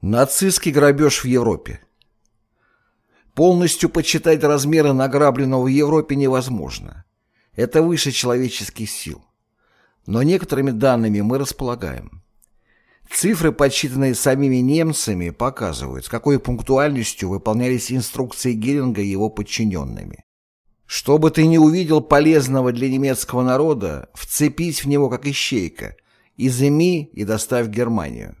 Нацистский грабеж в Европе Полностью подсчитать размеры награбленного в Европе невозможно. Это выше человеческих сил. Но некоторыми данными мы располагаем. Цифры, подсчитанные самими немцами, показывают, с какой пунктуальностью выполнялись инструкции Геринга его подчиненными. Что бы ты ни увидел полезного для немецкого народа, вцепись в него как ищейка, изыми и доставь в Германию.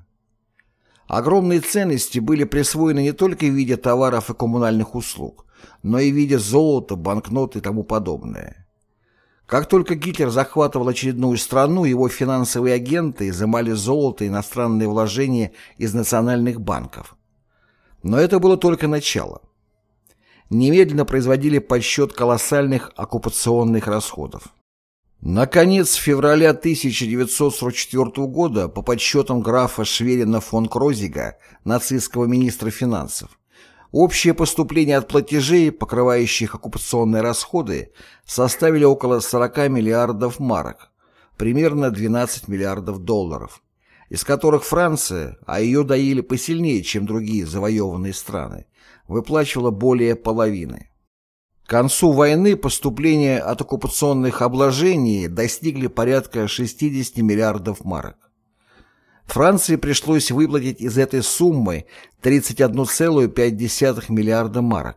Огромные ценности были присвоены не только в виде товаров и коммунальных услуг, но и в виде золота, банкнот и тому подобное. Как только Гитлер захватывал очередную страну, его финансовые агенты изымали золото и иностранные вложения из национальных банков. Но это было только начало. Немедленно производили подсчет колоссальных оккупационных расходов. Наконец, в феврале 1944 года, по подсчетам графа Шверина фон Крозига, нацистского министра финансов, общее поступление от платежей, покрывающих оккупационные расходы, составили около 40 миллиардов марок, примерно 12 миллиардов долларов, из которых Франция, а ее доили посильнее, чем другие завоеванные страны, выплачивала более половины. К концу войны поступления от оккупационных обложений достигли порядка 60 миллиардов марок. Франции пришлось выплатить из этой суммы 31,5 миллиарда марок,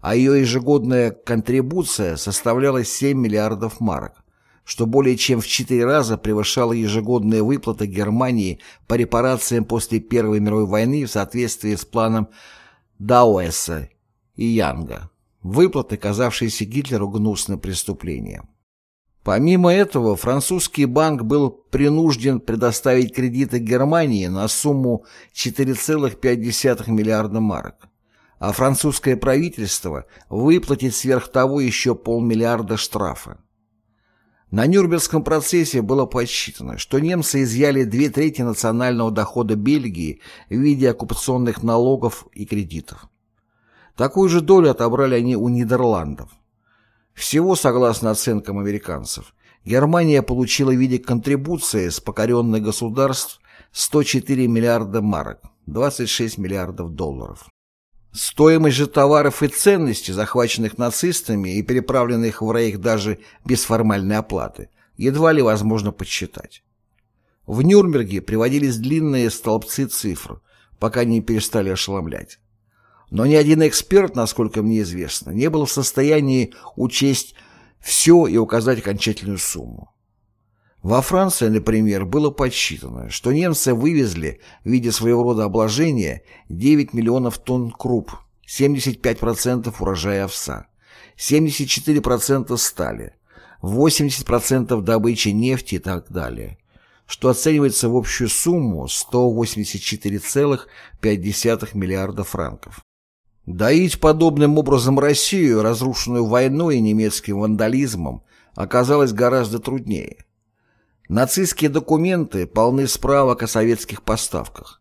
а ее ежегодная контрибуция составляла 7 миллиардов марок, что более чем в 4 раза превышало ежегодные выплаты Германии по репарациям после Первой мировой войны в соответствии с планом Дауэса и Янга выплаты, казавшиеся Гитлеру гнусным преступлением. Помимо этого, французский банк был принужден предоставить кредиты Германии на сумму 4,5 миллиарда марок, а французское правительство выплатить сверх того еще полмиллиарда штрафа. На Нюрнбергском процессе было подсчитано, что немцы изъяли две трети национального дохода Бельгии в виде оккупационных налогов и кредитов. Такую же долю отобрали они у Нидерландов. Всего, согласно оценкам американцев, Германия получила в виде контрибуции с покоренных государств 104 миллиарда марок, 26 миллиардов долларов. Стоимость же товаров и ценностей, захваченных нацистами и переправленных в Рейх даже без формальной оплаты, едва ли возможно подсчитать. В Нюрнберге приводились длинные столбцы цифр, пока не перестали ошеломлять. Но ни один эксперт, насколько мне известно, не был в состоянии учесть все и указать окончательную сумму. Во Франции, например, было подсчитано, что немцы вывезли в виде своего рода обложения 9 миллионов тонн круп, 75% урожая овса, 74% стали, 80% добычи нефти и так далее, что оценивается в общую сумму 184,5 миллиарда франков. Доить подобным образом Россию, разрушенную войной и немецким вандализмом, оказалось гораздо труднее. Нацистские документы полны справок о советских поставках.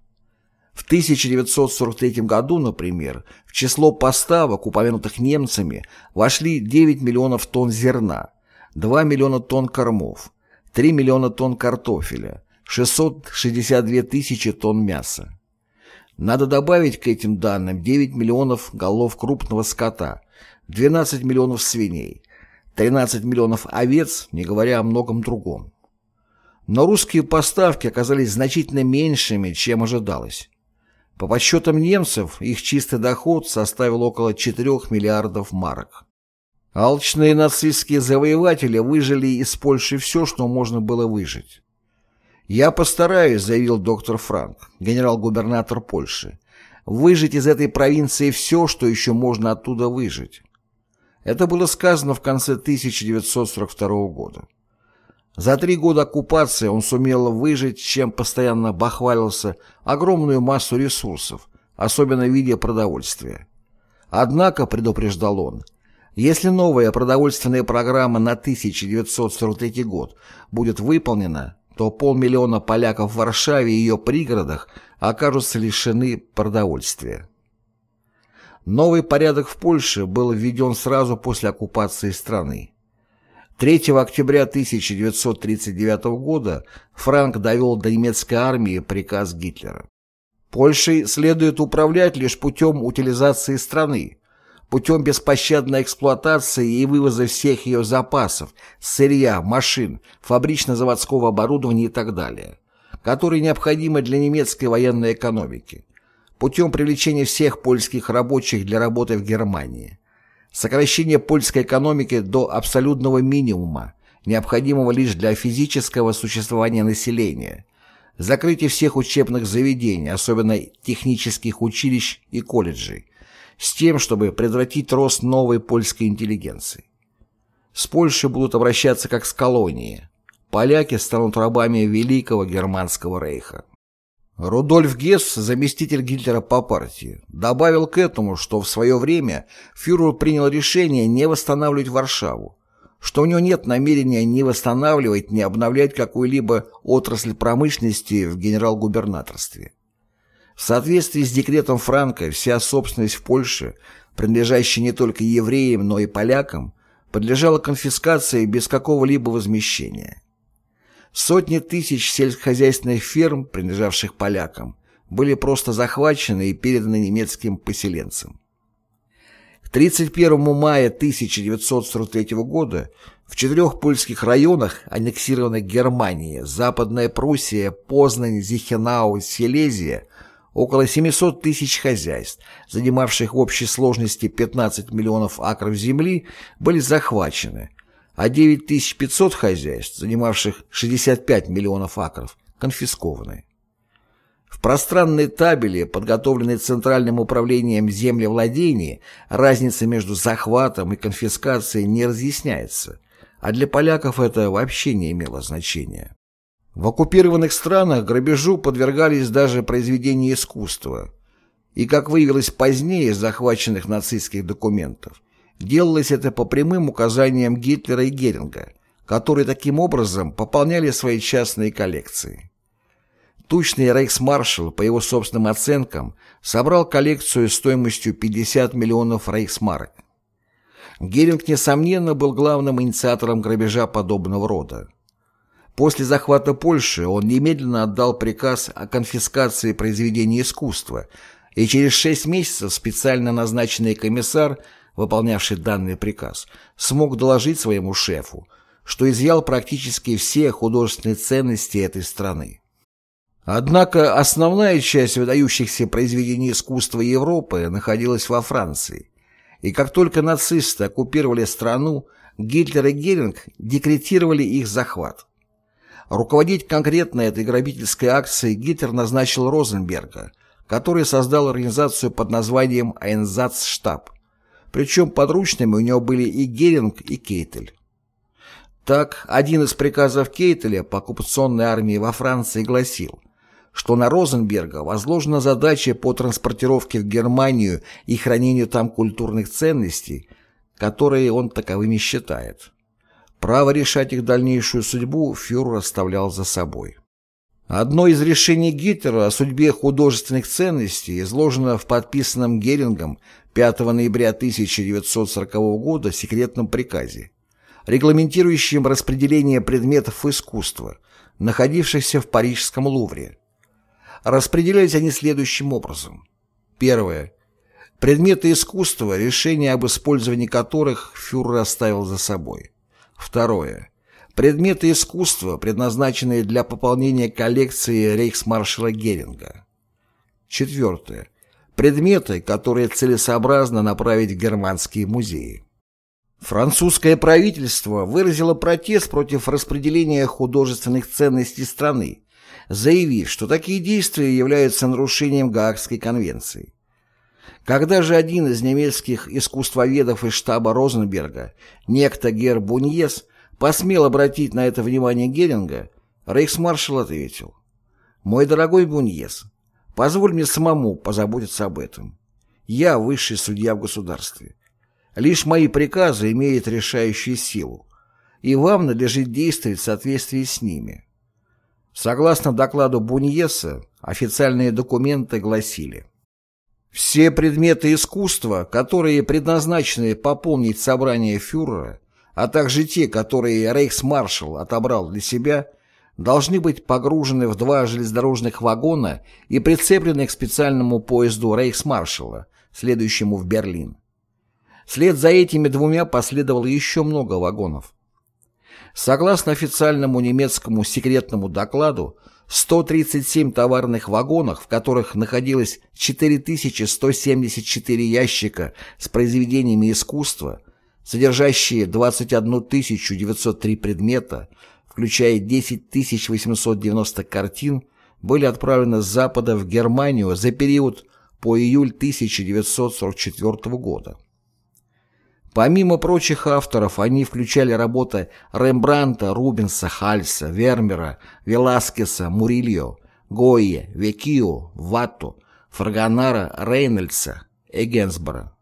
В 1943 году, например, в число поставок, упомянутых немцами, вошли 9 миллионов тонн зерна, 2 миллиона тонн кормов, 3 миллиона тонн картофеля, 662 тысячи тонн мяса. Надо добавить к этим данным 9 миллионов голов крупного скота, 12 миллионов свиней, 13 миллионов овец, не говоря о многом другом. Но русские поставки оказались значительно меньшими, чем ожидалось. По подсчетам немцев, их чистый доход составил около 4 миллиардов марок. Алчные нацистские завоеватели выжили из Польши все, что можно было выжить. «Я постараюсь», — заявил доктор Франк, генерал-губернатор Польши, «выжить из этой провинции все, что еще можно оттуда выжить». Это было сказано в конце 1942 года. За три года оккупации он сумел выжить, чем постоянно бахвалился, огромную массу ресурсов, особенно в виде продовольствия. Однако, предупреждал он, если новая продовольственная программа на 1943 год будет выполнена, то полмиллиона поляков в Варшаве и ее пригородах окажутся лишены продовольствия. Новый порядок в Польше был введен сразу после оккупации страны. 3 октября 1939 года Франк довел до немецкой армии приказ Гитлера. Польшей следует управлять лишь путем утилизации страны, путем беспощадной эксплуатации и вывоза всех ее запасов, сырья, машин, фабрично-заводского оборудования и так далее, которые необходимы для немецкой военной экономики, путем привлечения всех польских рабочих для работы в Германии, сокращение польской экономики до абсолютного минимума, необходимого лишь для физического существования населения, закрытие всех учебных заведений, особенно технических училищ и колледжей, с тем, чтобы предотвратить рост новой польской интеллигенции. С Польшей будут обращаться как с колонией. Поляки станут рабами Великого Германского рейха. Рудольф Гесс, заместитель Гитлера по партии, добавил к этому, что в свое время фюрер принял решение не восстанавливать Варшаву, что у него нет намерения ни восстанавливать, ни обновлять какую-либо отрасль промышленности в генерал-губернаторстве. В соответствии с декретом Франка вся собственность в Польше, принадлежащая не только евреям, но и полякам, подлежала конфискации без какого-либо возмещения. Сотни тысяч сельскохозяйственных ферм, принадлежавших полякам, были просто захвачены и переданы немецким поселенцам. 31 мая 1943 года в четырех польских районах, аннексированных Германией, Западная Пруссия, Познань, Зихенау, Силезия, около 700 тысяч хозяйств, занимавших в общей сложности 15 миллионов акров земли, были захвачены, а 9500 хозяйств, занимавших 65 миллионов акров, конфискованы. В пространной табеле, подготовленной Центральным управлением землевладений, разница между захватом и конфискацией не разъясняется, а для поляков это вообще не имело значения. В оккупированных странах грабежу подвергались даже произведения искусства, и, как выявилось позднее из захваченных нацистских документов, делалось это по прямым указаниям Гитлера и Геринга, которые таким образом пополняли свои частные коллекции. Тучный рейхсмаршал, по его собственным оценкам, собрал коллекцию стоимостью 50 миллионов рейхсмарок. Геринг, несомненно, был главным инициатором грабежа подобного рода. После захвата Польши он немедленно отдал приказ о конфискации произведений искусства, и через шесть месяцев специально назначенный комиссар, выполнявший данный приказ, смог доложить своему шефу, что изъял практически все художественные ценности этой страны. Однако основная часть выдающихся произведений искусства Европы находилась во Франции. И как только нацисты оккупировали страну, Гитлер и Геринг декретировали их захват. Руководить конкретно этой грабительской акцией Гитлер назначил Розенберга, который создал организацию под названием «Айнзацштаб». Причем подручными у него были и Геринг, и Кейтель. Так, один из приказов Кейтеля по оккупационной армии во Франции гласил – что на Розенберга возложена задача по транспортировке в Германию и хранению там культурных ценностей, которые он таковыми считает. Право решать их дальнейшую судьбу фюрер оставлял за собой. Одно из решений Гитлера о судьбе художественных ценностей изложено в подписанном Герингом 5 ноября 1940 года секретном приказе, регламентирующем распределение предметов искусства, находившихся в Парижском Лувре. Распределялись они следующим образом. Первое. Предметы искусства, решение об использовании которых фюрер оставил за собой. Второе. Предметы искусства, предназначенные для пополнения коллекции рейхсмаршала Геринга. Четвертое. Предметы, которые целесообразно направить в германские музеи. Французское правительство выразило протест против распределения художественных ценностей страны, заявив, что такие действия являются нарушением Гаагской конвенции. Когда же один из немецких искусствоведов из штаба Розенберга, некто Гер Буньес, посмел обратить на это внимание Геринга, рейхсмаршал ответил, «Мой дорогой Буньес, позволь мне самому позаботиться об этом. Я высший судья в государстве. Лишь мои приказы имеют решающую силу, и вам надлежит действовать в соответствии с ними». Согласно докладу Буньеса, официальные документы гласили «Все предметы искусства, которые предназначены пополнить собрание фюрера, а также те, которые рейхсмаршал отобрал для себя, должны быть погружены в два железнодорожных вагона и прицеплены к специальному поезду рейхсмаршала, следующему в Берлин. Вслед за этими двумя последовало еще много вагонов. Согласно официальному немецкому секретному докладу, 137 товарных вагонов, в которых находилось 4174 ящика с произведениями искусства, содержащие 21 903 предмета, включая 10 890 картин, были отправлены с Запада в Германию за период по июль 1944 года. Помимо прочих авторов, они включали работы Рембранта, Рубенса, Хальса, Вермера, Веласкеса, Мурильо, Гойе, Векио, Ватту, Фрагонара, Рейнольдса, Эгенсбора.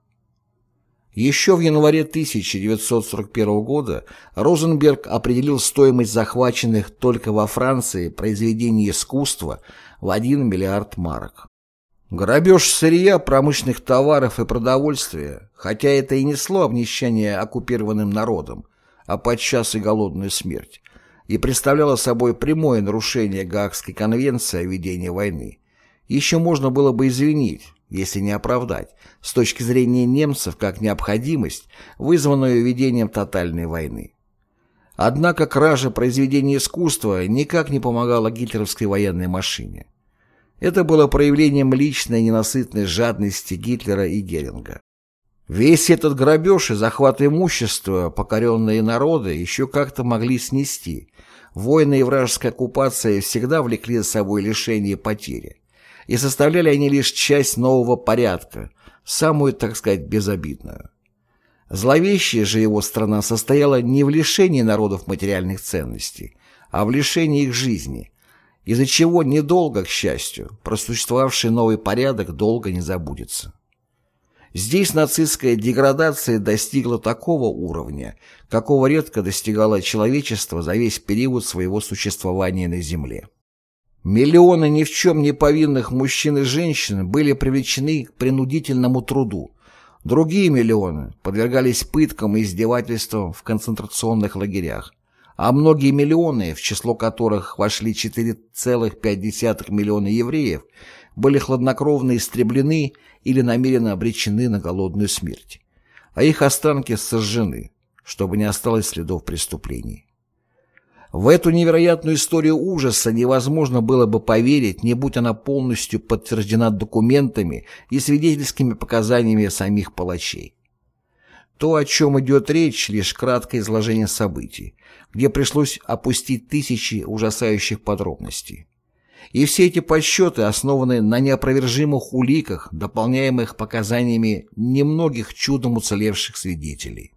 Еще в январе 1941 года Розенберг определил стоимость захваченных только во Франции произведений искусства в 1 миллиард марок. Грабеж сырья, промышленных товаров и продовольствия, хотя это и несло обнищание оккупированным народом, а подчас и голодную смерть, и представляло собой прямое нарушение Гаагской конвенции о ведении войны, еще можно было бы извинить, если не оправдать, с точки зрения немцев как необходимость, вызванную ведением тотальной войны. Однако кража произведений искусства никак не помогала гитлеровской военной машине. Это было проявлением личной ненасытной жадности Гитлера и Геринга. Весь этот грабеж и захват имущества покоренные народы еще как-то могли снести. Войны и вражеская оккупация всегда влекли за собой лишение и потери и составляли они лишь часть нового порядка, самую, так сказать, безобидную. Зловещая же его страна состояла не в лишении народов материальных ценностей, а в лишении их жизни, из-за чего недолго, к счастью, просуществовавший новый порядок долго не забудется. Здесь нацистская деградация достигла такого уровня, какого редко достигало человечество за весь период своего существования на Земле. Миллионы ни в чем не повинных мужчин и женщин были привлечены к принудительному труду. Другие миллионы подвергались пыткам и издевательствам в концентрационных лагерях, а многие миллионы, в число которых вошли 4,5 миллиона евреев, были хладнокровно истреблены или намеренно обречены на голодную смерть, а их останки сожжены, чтобы не осталось следов преступлений. В эту невероятную историю ужаса невозможно было бы поверить, не будь она полностью подтверждена документами и свидетельскими показаниями самих палачей. То, о чем идет речь, лишь краткое изложение событий, где пришлось опустить тысячи ужасающих подробностей. И все эти подсчеты основаны на неопровержимых уликах, дополняемых показаниями немногих чудом уцелевших свидетелей.